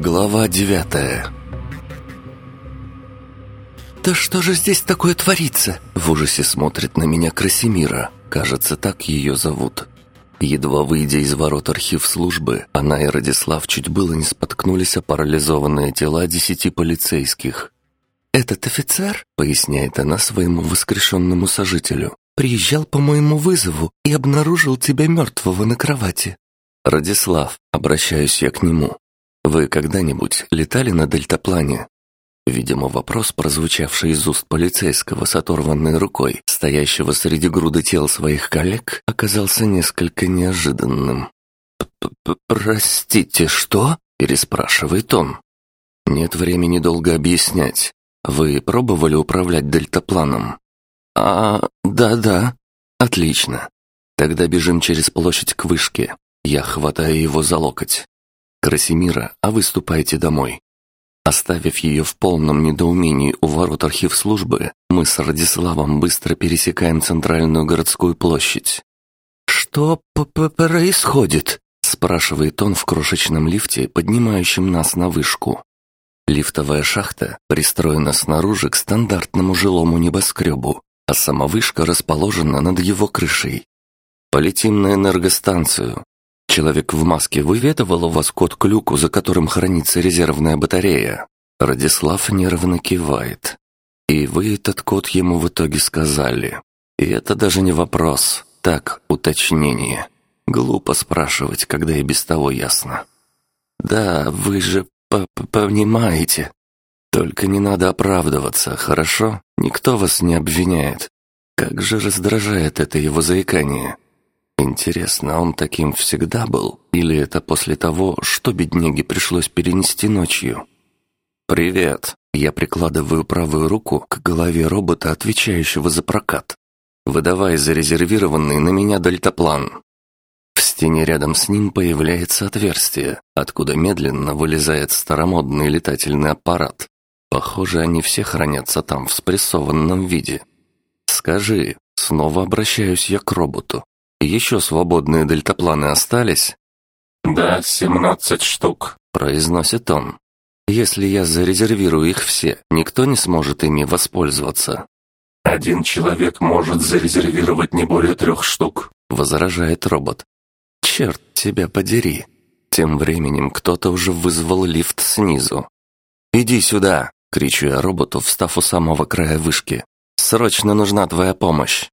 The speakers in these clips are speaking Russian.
Глава девятая «Да что же здесь такое творится?» В ужасе смотрит на меня Красимира. Кажется, так ее зовут. Едва выйдя из ворот архив службы, она и Радислав чуть было не споткнулись о парализованные тела десяти полицейских. «Этот офицер?» — поясняет она своему воскрешенному сожителю. «Приезжал по моему вызову и обнаружил тебя мертвого на кровати». «Радислав, обращаюсь я к нему. Вы когда-нибудь летали на дельтаплане?» Видимо, вопрос, прозвучавший из уст полицейского с оторванной рукой, стоящего среди груды тел своих коллег, оказался несколько неожиданным. «Простите, что?» – переспрашивает он. «Нет времени долго объяснять. Вы пробовали управлять дельтапланом?» «А, да-да». «Отлично. Тогда бежим через площадь к вышке. Я хватаю его за локоть. Красимира, а вы ступайте домой. Оставив ее в полном недоумении у ворот архив службы, мы с Радиславом быстро пересекаем центральную городскую площадь. «Что п -п происходит?» – спрашивает он в крошечном лифте, поднимающем нас на вышку. Лифтовая шахта пристроена снаружи к стандартному жилому небоскребу, а сама вышка расположена над его крышей. Полетим на энергостанцию, Человек в маске выведывал вас код к люку, за которым хранится резервная батарея. Радислав нервно кивает. И вы этот код ему в итоге сказали. И это даже не вопрос, так, уточнение. Глупо спрашивать, когда и без того ясно. Да, вы же п -п понимаете. Только не надо оправдываться, хорошо? Никто вас не обвиняет. Как же раздражает это его заикание. Интересно, он таким всегда был? Или это после того, что бедняге пришлось перенести ночью? «Привет!» Я прикладываю правую руку к голове робота, отвечающего за прокат. «Выдавай зарезервированный на меня дельтаплан». В стене рядом с ним появляется отверстие, откуда медленно вылезает старомодный летательный аппарат. Похоже, они все хранятся там в спрессованном виде. «Скажи», снова обращаюсь я к роботу, еще свободные дельтапланы остались?» «Да, семнадцать штук», — произносит он. «Если я зарезервирую их все, никто не сможет ими воспользоваться». «Один человек может зарезервировать не более трех штук», — возражает робот. «Черт тебя подери!» Тем временем кто-то уже вызвал лифт снизу. «Иди сюда!» — кричу я роботу, встав у самого края вышки. «Срочно нужна твоя помощь!»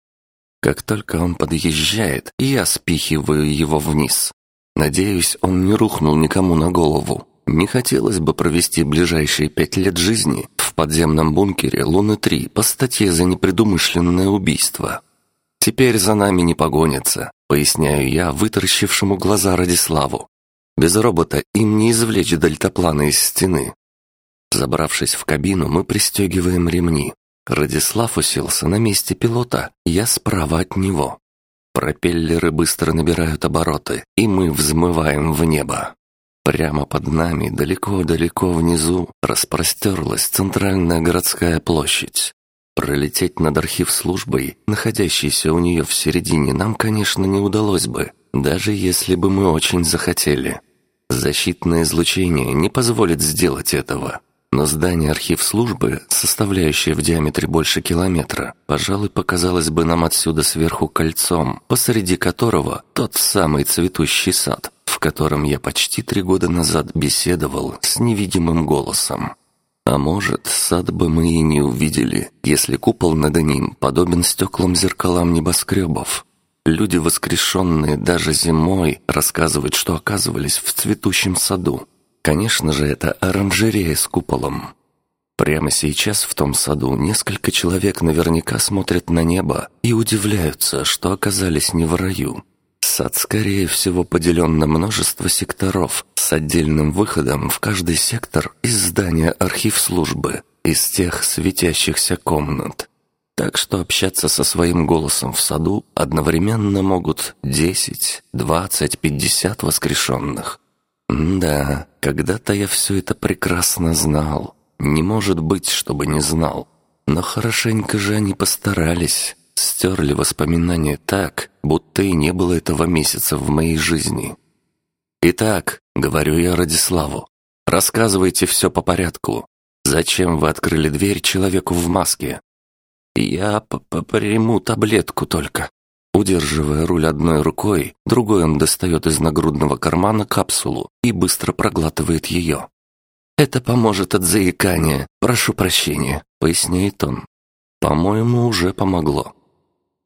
Как только он подъезжает, я спихиваю его вниз. Надеюсь, он не рухнул никому на голову. Не хотелось бы провести ближайшие пять лет жизни в подземном бункере Луны-3 по статье за непредумышленное убийство. Теперь за нами не погонятся, поясняю я вытаращившему глаза Радиславу. Без робота им не извлечь дельтаплана из стены. Забравшись в кабину, мы пристегиваем ремни, Радислав уселся на месте пилота, я справа от него. Пропеллеры быстро набирают обороты, и мы взмываем в небо. Прямо под нами, далеко-далеко внизу, распростерлась центральная городская площадь. Пролететь над архив службой, находящейся у нее в середине, нам, конечно, не удалось бы, даже если бы мы очень захотели. Защитное излучение не позволит сделать этого. Но здание архив службы, составляющее в диаметре больше километра, пожалуй, показалось бы нам отсюда сверху кольцом, посреди которого тот самый цветущий сад, в котором я почти три года назад беседовал с невидимым голосом. А может, сад бы мы и не увидели, если купол над ним подобен стеклам-зеркалам небоскребов. Люди, воскрешенные даже зимой, рассказывают, что оказывались в цветущем саду, Конечно же, это оранжерея с куполом. Прямо сейчас в том саду несколько человек наверняка смотрят на небо и удивляются, что оказались не в раю. Сад, скорее всего, поделен на множество секторов с отдельным выходом в каждый сектор из здания архив службы, из тех светящихся комнат. Так что общаться со своим голосом в саду одновременно могут 10, 20, 50 воскрешенных. Да, когда-то я все это прекрасно знал. Не может быть, чтобы не знал. Но хорошенько же они постарались. Стерли воспоминания так, будто и не было этого месяца в моей жизни. «Итак», — говорю я Радиславу, Рассказывайте все по порядку. Зачем вы открыли дверь человеку в маске?» «Я п -п приму таблетку только». Удерживая руль одной рукой, другой он достает из нагрудного кармана капсулу и быстро проглатывает ее. «Это поможет от заикания. Прошу прощения», — поясняет он. «По-моему, уже помогло».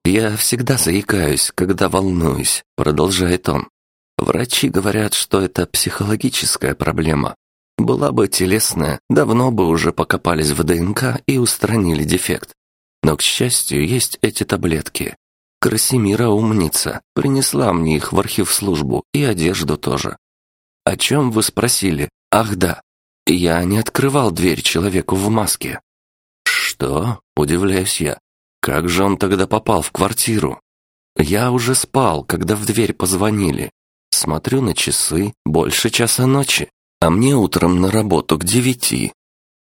«Я всегда заикаюсь, когда волнуюсь», — продолжает он. «Врачи говорят, что это психологическая проблема. Была бы телесная, давно бы уже покопались в ДНК и устранили дефект. Но, к счастью, есть эти таблетки. Красимира умница, принесла мне их в архив службу и одежду тоже. О чем вы спросили? Ах да, я не открывал дверь человеку в маске. Что? Удивляюсь я. Как же он тогда попал в квартиру? Я уже спал, когда в дверь позвонили. Смотрю на часы, больше часа ночи, а мне утром на работу к девяти.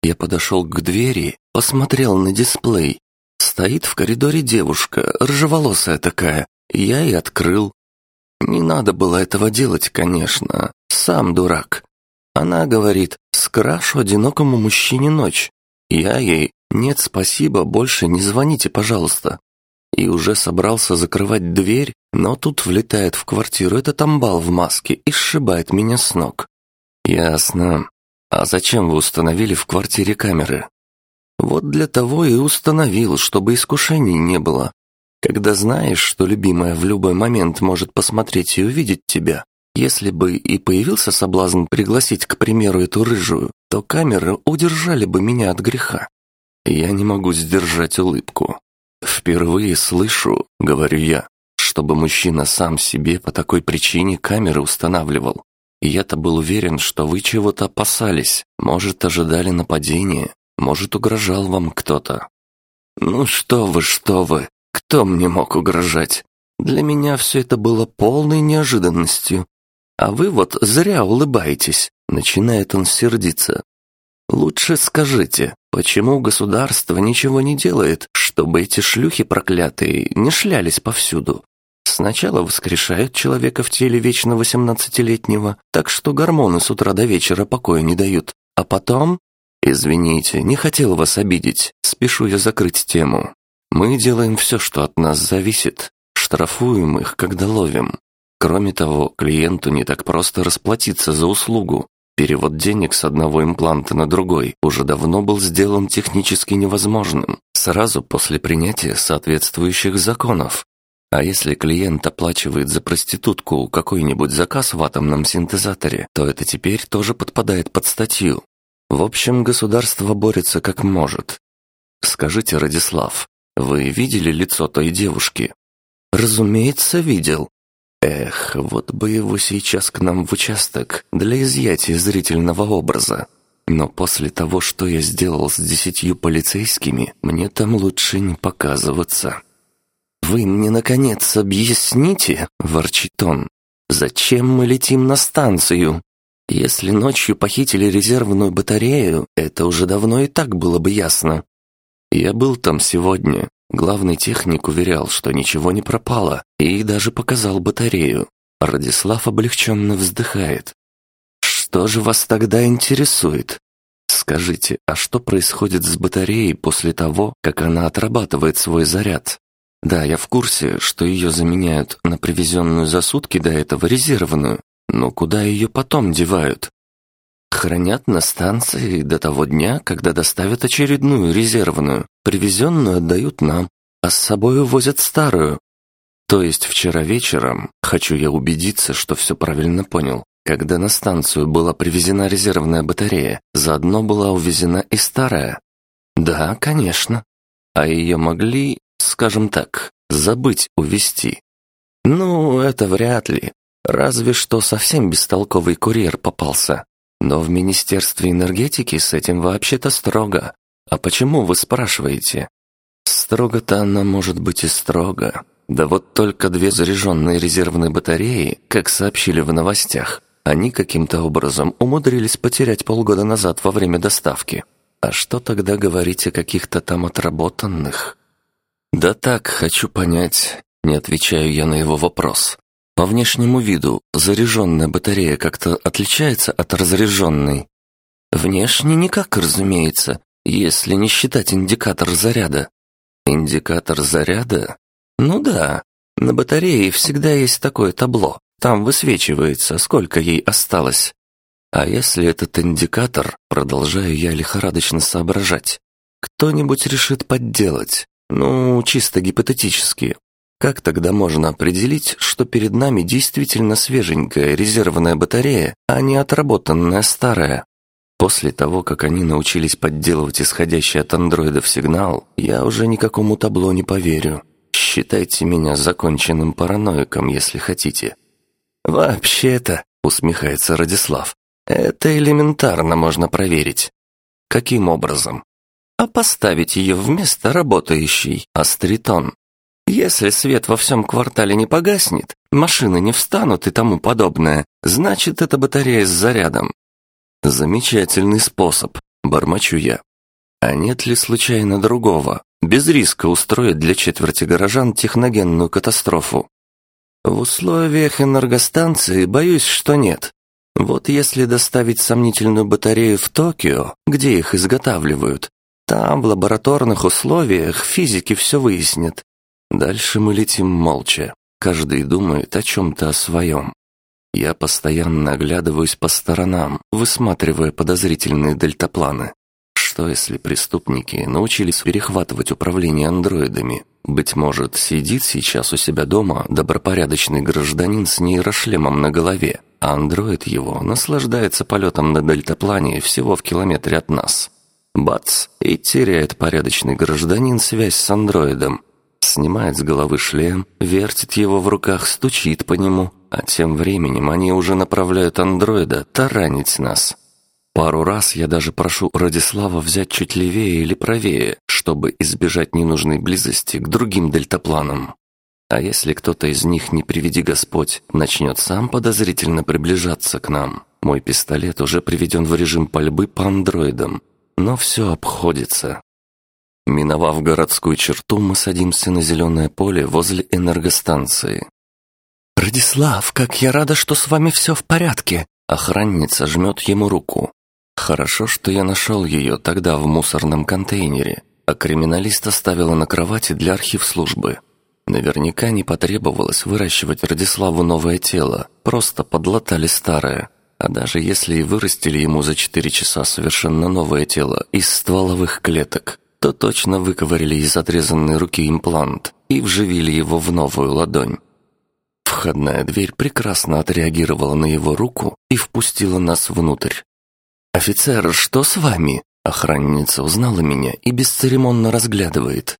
Я подошел к двери, посмотрел на дисплей. Стоит в коридоре девушка, рыжеволосая такая. Я и открыл. Не надо было этого делать, конечно. Сам дурак. Она говорит, скрашу одинокому мужчине ночь. Я ей, нет, спасибо, больше не звоните, пожалуйста. И уже собрался закрывать дверь, но тут влетает в квартиру этот амбал в маске и сшибает меня с ног. Ясно. А зачем вы установили в квартире камеры? Вот для того и установил, чтобы искушений не было. Когда знаешь, что любимая в любой момент может посмотреть и увидеть тебя, если бы и появился соблазн пригласить, к примеру, эту рыжую, то камеры удержали бы меня от греха. Я не могу сдержать улыбку. Впервые слышу, говорю я, чтобы мужчина сам себе по такой причине камеры устанавливал. Я-то был уверен, что вы чего-то опасались, может, ожидали нападения, может, угрожал вам кто-то. Ну что вы, что вы, кто мне мог угрожать? Для меня все это было полной неожиданностью. А вы вот зря улыбаетесь, начинает он сердиться. Лучше скажите, почему государство ничего не делает, чтобы эти шлюхи проклятые не шлялись повсюду? Сначала воскрешают человека в теле вечно восемнадцатилетнего, так что гормоны с утра до вечера покоя не дают, а потом... Извините, не хотел вас обидеть, спешу я закрыть тему. Мы делаем все, что от нас зависит, штрафуем их, когда ловим. Кроме того, клиенту не так просто расплатиться за услугу. Перевод денег с одного импланта на другой уже давно был сделан технически невозможным, сразу после принятия соответствующих законов. А если клиент оплачивает за проститутку какой-нибудь заказ в атомном синтезаторе, то это теперь тоже подпадает под статью. В общем, государство борется как может. Скажите, Радислав, вы видели лицо той девушки? Разумеется, видел. Эх, вот бы его сейчас к нам в участок для изъятия зрительного образа. Но после того, что я сделал с десятью полицейскими, мне там лучше не показываться. «Вы мне, наконец, объясните?» – ворчит он. «Зачем мы летим на станцию? Если ночью похитили резервную батарею, это уже давно и так было бы ясно. Я был там сегодня, Главный техник уверял, что ничего не пропало, и даже показал батарею. Радислав облегченно вздыхает. «Что же вас тогда интересует? Скажите, а что происходит с батареей после того, как она отрабатывает свой заряд? Да, я в курсе, что ее заменяют на привезенную за сутки до этого резервную, но куда ее потом девают? Хранят на станции до того дня, когда доставят очередную резервную. Привезенную отдают нам, а с собой увозят старую. То есть вчера вечером, хочу я убедиться, что все правильно понял, когда на станцию была привезена резервная батарея, заодно была увезена и старая. Да, конечно. А ее могли, скажем так, забыть увезти. Ну, это вряд ли. Разве что совсем бестолковый курьер попался. Но в Министерстве энергетики с этим вообще-то строго. А почему вы спрашиваете? Строго-то она может быть и строго. Да вот только две заряженные резервные батареи, как сообщили в новостях, они каким-то образом умудрились потерять полгода назад во время доставки. А что тогда говорить о каких-то там отработанных? Да так, хочу понять. Не отвечаю я на его вопрос. По внешнему виду заряженная батарея как-то отличается от разряженной. Внешне никак, разумеется, если не считать индикатор заряда. Индикатор заряда? Ну да, на батарее всегда есть такое табло. Там высвечивается, сколько ей осталось. А если этот индикатор, продолжаю я лихорадочно соображать, кто-нибудь решит подделать? Ну, чисто гипотетически. Как тогда можно определить, что перед нами действительно свеженькая резервная батарея, а не отработанная старая? После того, как они научились подделывать исходящий от андроидов сигнал, я уже никакому табло не поверю. Считайте меня законченным параноиком, если хотите. Вообще-то, усмехается Радислав, это элементарно можно проверить. Каким образом? А поставить ее вместо работающей астритон. Если свет во всем квартале не погаснет, машины не встанут и тому подобное, значит, это батарея с зарядом. Замечательный способ, бормочу я. А нет ли случайно другого, без риска устроить для четверти горожан техногенную катастрофу? В условиях энергостанции боюсь, что нет. Вот если доставить сомнительную батарею в Токио, где их изготавливают, там в лабораторных условиях физики все выяснят. Дальше мы летим молча. Каждый думает о чем-то о своем. Я постоянно оглядываюсь по сторонам, высматривая подозрительные дельтапланы. Что если преступники научились перехватывать управление андроидами? Быть может, сидит сейчас у себя дома добропорядочный гражданин с нейрошлемом на голове, а андроид его наслаждается полетом на дельтаплане всего в километре от нас. Бац! И теряет порядочный гражданин связь с андроидом. Снимает с головы шлем, вертит его в руках, стучит по нему, а тем временем они уже направляют андроида таранить нас. Пару раз я даже прошу Радислава взять чуть левее или правее, чтобы избежать ненужной близости к другим дельтапланам. А если кто-то из них, не приведи Господь, начнет сам подозрительно приближаться к нам? Мой пистолет уже приведен в режим пальбы по андроидам, но все обходится. Миновав городскую черту, мы садимся на зеленое поле возле энергостанции. «Радислав, как я рада, что с вами все в порядке!» Охранница жмет ему руку. Хорошо, что я нашел ее тогда в мусорном контейнере, а криминалист оставила на кровати для архив-службы. Наверняка не потребовалось выращивать Радиславу новое тело, просто подлатали старое. А даже если и вырастили ему за четыре часа совершенно новое тело из стволовых клеток, то точно выковырили из отрезанной руки имплант и вживили его в новую ладонь. Входная дверь прекрасно отреагировала на его руку и впустила нас внутрь. «Офицер, что с вами?» Охранница узнала меня и бесцеремонно разглядывает.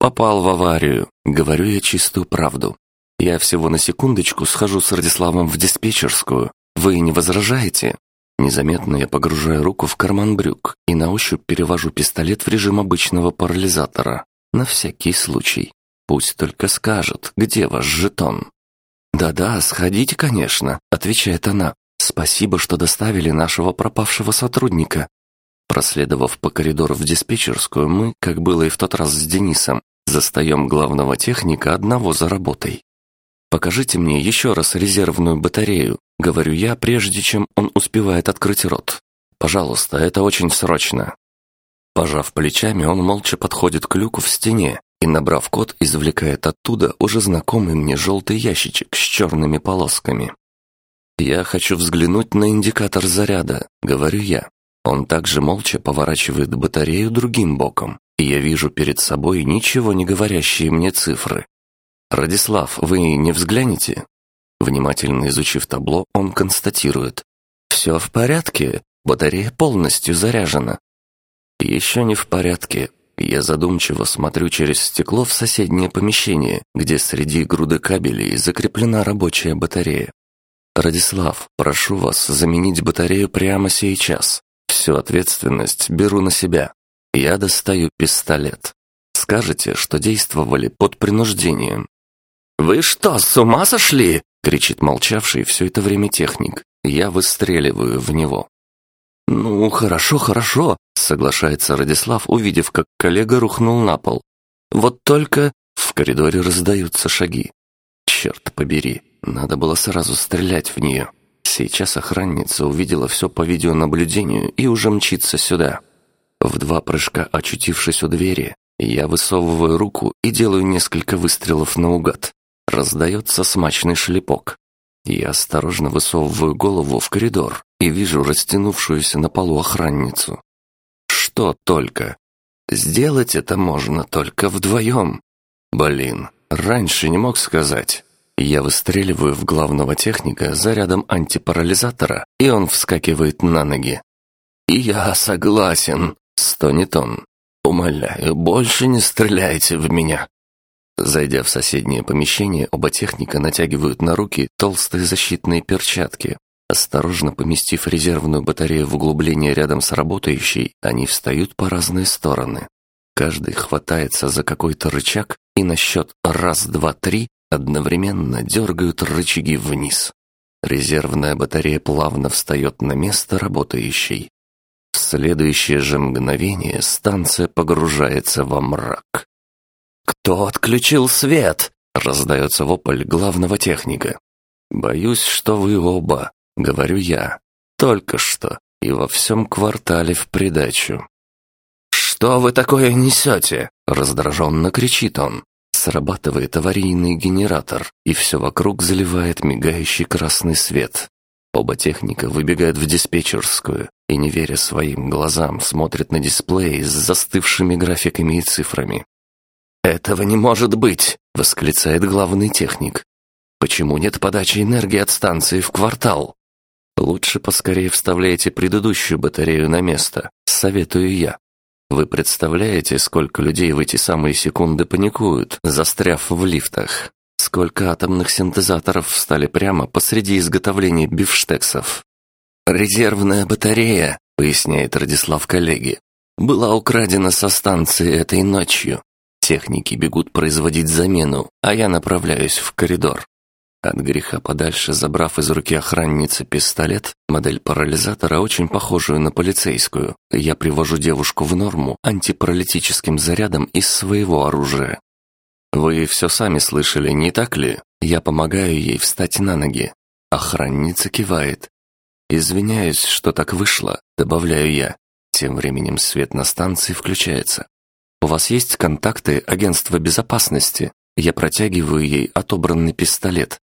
«Попал в аварию», — говорю я чистую правду. «Я всего на секундочку схожу с Радиславом в диспетчерскую. Вы не возражаете?» Незаметно я погружаю руку в карман брюк и на ощупь перевожу пистолет в режим обычного парализатора. На всякий случай. Пусть только скажет, где ваш жетон. «Да-да, сходите, конечно», — отвечает она. «Спасибо, что доставили нашего пропавшего сотрудника». Проследовав по коридору в диспетчерскую, мы, как было и в тот раз с Денисом, застаем главного техника одного за работой. «Покажите мне еще раз резервную батарею», — говорю я, прежде чем он успевает открыть рот. «Пожалуйста, это очень срочно». Пожав плечами, он молча подходит к люку в стене и, набрав код, извлекает оттуда уже знакомый мне желтый ящичек с черными полосками. «Я хочу взглянуть на индикатор заряда», — говорю я. Он также молча поворачивает батарею другим боком, и я вижу перед собой ничего не говорящие мне цифры. «Радислав, вы не взглянете?» Внимательно изучив табло, он констатирует. «Все в порядке, батарея полностью заряжена». «Еще не в порядке», я задумчиво смотрю через стекло в соседнее помещение, где среди груды кабелей закреплена рабочая батарея. «Радислав, прошу вас заменить батарею прямо сейчас. Всю ответственность беру на себя. Я достаю пистолет. Скажете, что действовали под принуждением». «Вы что, с ума сошли?» — кричит молчавший все это время техник. Я выстреливаю в него. «Ну, хорошо, хорошо», — соглашается Радислав, увидев, как коллега рухнул на пол. «Вот только...» В коридоре раздаются шаги. «Черт побери, надо было сразу стрелять в нее. Сейчас охранница увидела все по видеонаблюдению и уже мчится сюда. В два прыжка очутившись у двери, я высовываю руку и делаю несколько выстрелов наугад. Раздается смачный шлепок. Я осторожно высовываю голову в коридор и вижу растянувшуюся на полу охранницу. Что только? Сделать это можно только вдвоем. Блин, раньше не мог сказать. Я выстреливаю в главного техника зарядом антипарализатора, и он вскакивает на ноги. «Я согласен», — стонет он. «Умоляю, больше не стреляйте в меня». Зайдя в соседнее помещение, оба техника натягивают на руки толстые защитные перчатки. Осторожно поместив резервную батарею в углубление рядом с работающей, они встают по разные стороны. Каждый хватается за какой-то рычаг и на счет раз, два, три одновременно дергают рычаги вниз. Резервная батарея плавно встает на место работающей. В следующее же мгновение станция погружается во мрак. «Кто отключил свет?» — раздается вопль главного техника. «Боюсь, что вы оба», — говорю я. «Только что и во всем квартале в придачу». «Что вы такое несете?» — раздраженно кричит он. Срабатывает аварийный генератор, и все вокруг заливает мигающий красный свет. Оба техника выбегают в диспетчерскую и, не веря своим глазам, смотрят на дисплей с застывшими графиками и цифрами. «Этого не может быть!» — восклицает главный техник. «Почему нет подачи энергии от станции в квартал?» «Лучше поскорее вставляйте предыдущую батарею на место, советую я. Вы представляете, сколько людей в эти самые секунды паникуют, застряв в лифтах? Сколько атомных синтезаторов встали прямо посреди изготовления бифштексов? «Резервная батарея», — поясняет Радислав коллеги, «была украдена со станции этой ночью. Техники бегут производить замену, а я направляюсь в коридор. От греха подальше, забрав из руки охранницы пистолет, модель парализатора, очень похожую на полицейскую, я привожу девушку в норму антипаралитическим зарядом из своего оружия. Вы все сами слышали, не так ли? Я помогаю ей встать на ноги. Охранница кивает. «Извиняюсь, что так вышло», — добавляю я. Тем временем свет на станции включается. «У вас есть контакты агентства безопасности?» Я протягиваю ей отобранный пистолет.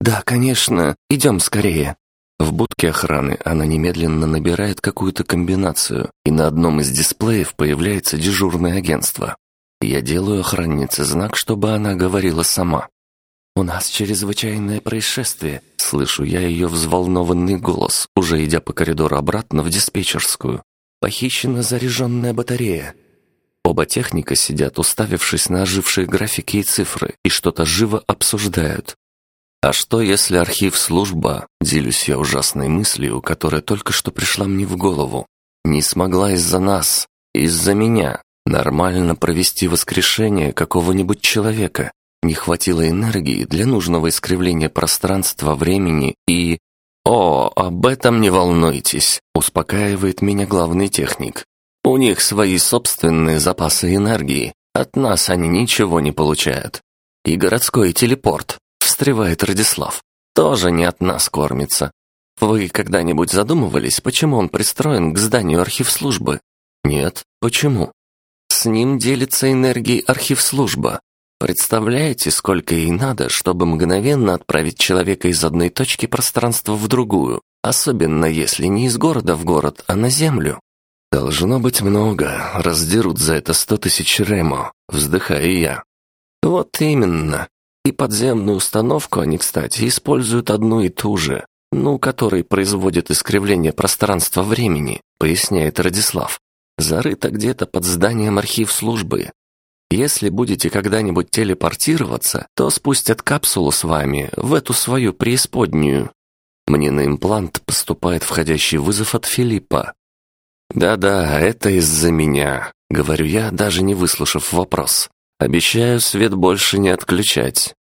«Да, конечно. Идем скорее». В будке охраны она немедленно набирает какую-то комбинацию, и на одном из дисплеев появляется дежурное агентство. Я делаю охраннице знак, чтобы она говорила сама. «У нас чрезвычайное происшествие», — слышу я ее взволнованный голос, уже идя по коридору обратно в диспетчерскую. «Похищена заряженная батарея». Оба техника сидят, уставившись на ожившие графики и цифры, и что-то живо обсуждают. А что, если архив служба, делюсь я ужасной мыслью, которая только что пришла мне в голову, не смогла из-за нас, из-за меня, нормально провести воскрешение какого-нибудь человека, не хватило энергии для нужного искривления пространства, времени и... «О, об этом не волнуйтесь», — успокаивает меня главный техник. «У них свои собственные запасы энергии, от нас они ничего не получают. И городской телепорт, встревает Радислав. «Тоже не от нас кормится. Вы когда-нибудь задумывались, почему он пристроен к зданию архивслужбы?» «Нет. Почему?» «С ним делится энергией архивслужба. Представляете, сколько ей надо, чтобы мгновенно отправить человека из одной точки пространства в другую, особенно если не из города в город, а на землю?» «Должно быть много, раздерут за это сто тысяч ремо», — вздыхаю я. «Вот именно. И подземную установку они, кстати, используют одну и ту же, ну, который производит искривление пространства-времени, поясняет Радислав. Зарыто где-то под зданием архив службы. Если будете когда-нибудь телепортироваться, то спустят капсулу с вами в эту свою преисподнюю. Мне на имплант поступает входящий вызов от Филиппа. «Да-да, это из-за меня», — говорю я, даже не выслушав вопрос. Обещаю свет больше не отключать».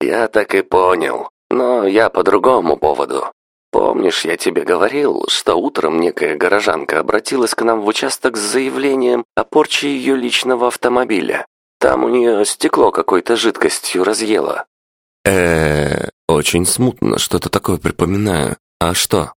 «Я так и понял, но я по другому поводу. Помнишь, я тебе говорил, что утром некая горожанка обратилась к нам в участок с заявлением о порче ее личного автомобиля? Там у нее стекло какой-то жидкостью разъело». Э, очень смутно что-то такое припоминаю. А что?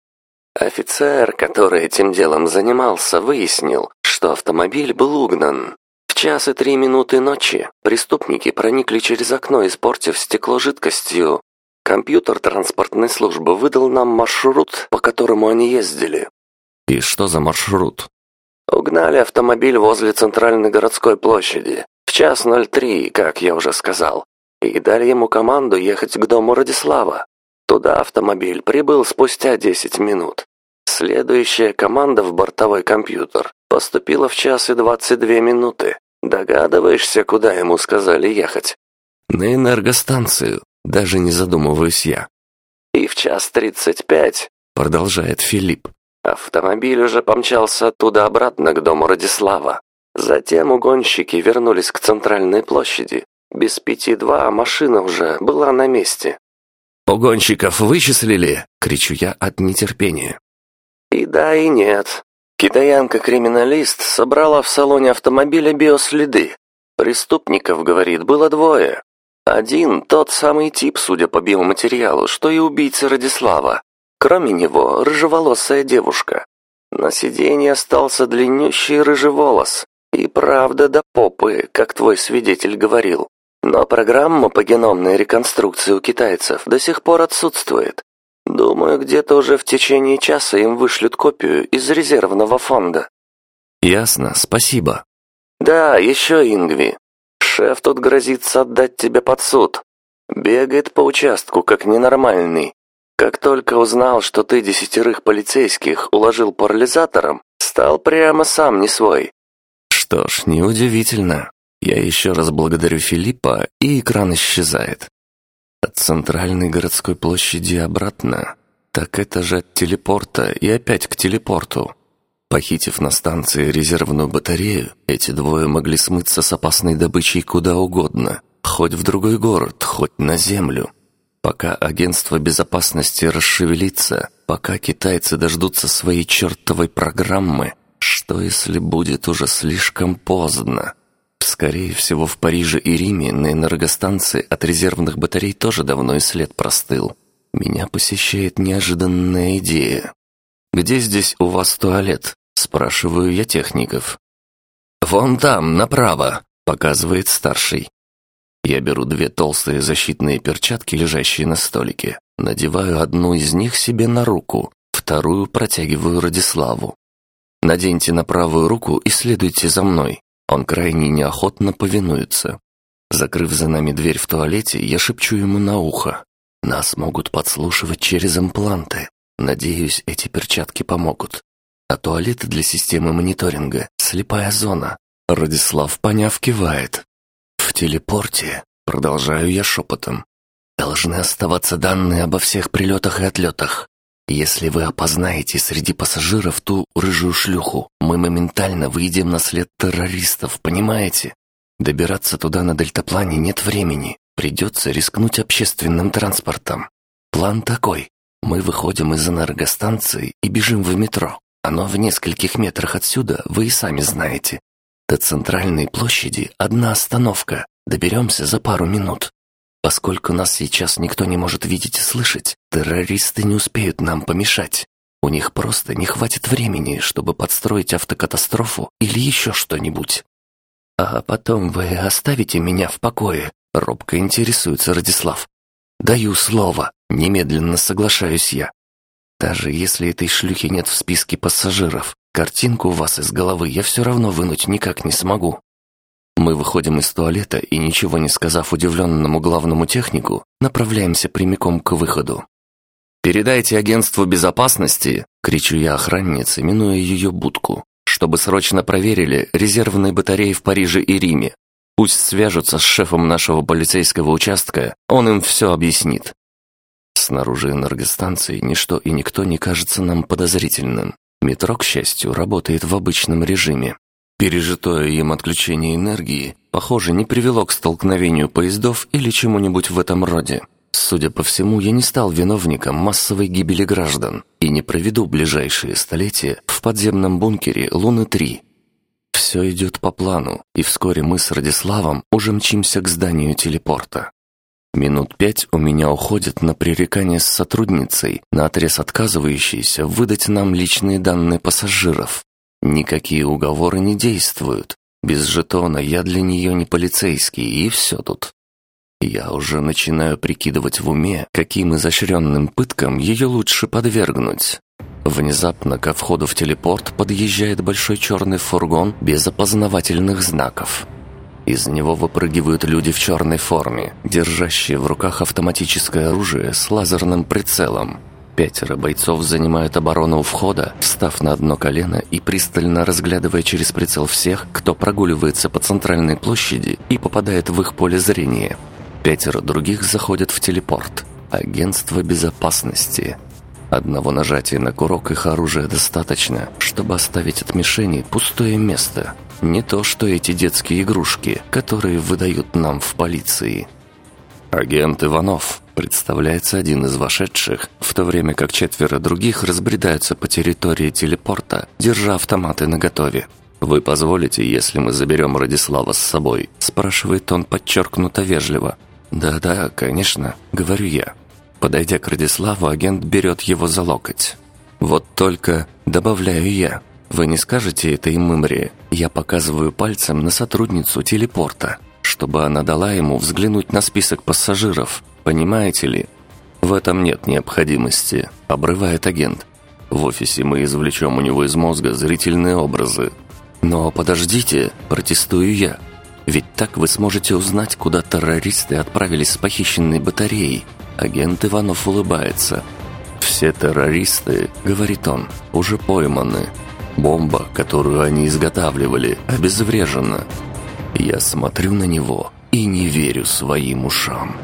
Офицер, который этим делом занимался, выяснил, что автомобиль был угнан. В час и три минуты ночи преступники проникли через окно, испортив стекло жидкостью. Компьютер транспортной службы выдал нам маршрут, по которому они ездили. И что за маршрут? Угнали автомобиль возле центральной городской площади. В час 03, как я уже сказал. И дали ему команду ехать к дому Радислава. Туда автомобиль прибыл спустя 10 минут. Следующая команда в бортовой компьютер поступила в час и 22 минуты. Догадываешься, куда ему сказали ехать? На энергостанцию, даже не задумываюсь я. И в час 35, продолжает Филипп. Автомобиль уже помчался оттуда-обратно к дому Радислава. Затем угонщики вернулись к центральной площади. Без пяти два машина уже была на месте. «Угонщиков вычислили?» — кричу я от нетерпения. И да, и нет. Китаянка-криминалист собрала в салоне автомобиля биоследы. Преступников, говорит, было двое. Один — тот самый тип, судя по биоматериалу, что и убийца Радислава. Кроме него, рыжеволосая девушка. На сиденье остался длиннющий рыжий волос. И правда до попы, как твой свидетель говорил. Но программа по геномной реконструкции у китайцев до сих пор отсутствует. Думаю, где-то уже в течение часа им вышлют копию из резервного фонда. Ясно, спасибо. Да, еще Ингви. Шеф тут грозится отдать тебя под суд. Бегает по участку, как ненормальный. Как только узнал, что ты десятерых полицейских уложил парализатором, стал прямо сам не свой. Что ж, неудивительно. Я еще раз благодарю Филиппа, и экран исчезает. От центральной городской площади обратно. Так это же от телепорта и опять к телепорту. Похитив на станции резервную батарею, эти двое могли смыться с опасной добычей куда угодно, хоть в другой город, хоть на землю. Пока агентство безопасности расшевелится, пока китайцы дождутся своей чертовой программы, что если будет уже слишком поздно? Скорее всего, в Париже и Риме на энергостанции от резервных батарей тоже давно и след простыл. Меня посещает неожиданная идея. «Где здесь у вас туалет?» – спрашиваю я техников. «Вон там, направо», – показывает старший. Я беру две толстые защитные перчатки, лежащие на столике. Надеваю одну из них себе на руку, вторую протягиваю Радиславу. «Наденьте на правую руку и следуйте за мной». Он крайне неохотно повинуется. Закрыв за нами дверь в туалете, я шепчу ему на ухо. Нас могут подслушивать через импланты. Надеюсь, эти перчатки помогут. А туалеты для системы мониторинга — слепая зона. Радислав, поняв, кивает. В телепорте, продолжаю я шепотом, должны оставаться данные обо всех прилетах и отлетах. Если вы опознаете среди пассажиров ту рыжую шлюху, мы моментально выйдем на след террористов, понимаете? Добираться туда на дельтаплане нет времени. Придется рискнуть общественным транспортом. План такой. Мы выходим из энергостанции и бежим в метро. Оно в нескольких метрах отсюда, вы и сами знаете. До центральной площади одна остановка. Доберемся за пару минут. Поскольку нас сейчас никто не может видеть и слышать, террористы не успеют нам помешать. У них просто не хватит времени, чтобы подстроить автокатастрофу или еще что-нибудь. А потом вы оставите меня в покое, робко интересуется Радислав. Даю слово, немедленно соглашаюсь я. Даже если этой шлюхи нет в списке пассажиров, Картинку у вас из головы я все равно вынуть никак не смогу. Мы выходим из туалета и, ничего не сказав удивленному главному технику, направляемся прямиком к выходу. «Передайте агентству безопасности», — кричу я охраннице, минуя ее будку, чтобы срочно проверили резервные батареи в Париже и Риме. Пусть свяжутся с шефом нашего полицейского участка, он им все объяснит. Снаружи энергостанции ничто и никто не кажется нам подозрительным. Метро, к счастью, работает в обычном режиме. Пережитое им отключение энергии, похоже, не привело к столкновению поездов или чему-нибудь в этом роде. Судя по всему, я не стал виновником массовой гибели граждан и не проведу ближайшие столетия в подземном бункере Луны-3. Все идет по плану, и вскоре мы с Радиславом уже мчимся к зданию телепорта. Минут пять у меня уходит на пререкание с сотрудницей, на отрез отказывающейся выдать нам личные данные пассажиров. Никакие уговоры не действуют. Без жетона я для нее не полицейский, и все тут. Я уже начинаю прикидывать в уме, каким изощренным пыткам ее лучше подвергнуть. Внезапно ко входу в телепорт подъезжает большой черный фургон без опознавательных знаков. Из него выпрыгивают люди в черной форме, держащие в руках автоматическое оружие с лазерным прицелом. Пятеро бойцов занимают оборону у входа, встав на одно колено и пристально разглядывая через прицел всех, кто прогуливается по центральной площади и попадает в их поле зрения. Пятеро других заходят в телепорт. Агентство безопасности. Одного нажатия на курок их оружия достаточно, чтобы оставить от мишени пустое место. Не то, что эти детские игрушки, которые выдают нам в полиции. «Агент Иванов», представляется один из вошедших, в то время как четверо других разбредаются по территории телепорта, держа автоматы наготове. «Вы позволите, если мы заберем Радислава с собой?» – спрашивает он подчеркнуто вежливо. «Да-да, конечно», — говорю я. Подойдя к Радиславу, агент берет его за локоть. «Вот только...» — добавляю я. «Вы не скажете этой мымре?» Я показываю пальцем на сотрудницу телепорта, чтобы она дала ему взглянуть на список пассажиров. Понимаете ли? «В этом нет необходимости», — обрывает агент. «В офисе мы извлечем у него из мозга зрительные образы». «Но подождите», — протестую я. Ведь так вы сможете узнать, куда террористы отправились с похищенной батареей. Агент Иванов улыбается. «Все террористы, — говорит он, — уже пойманы. Бомба, которую они изготавливали, обезврежена. Я смотрю на него и не верю своим ушам».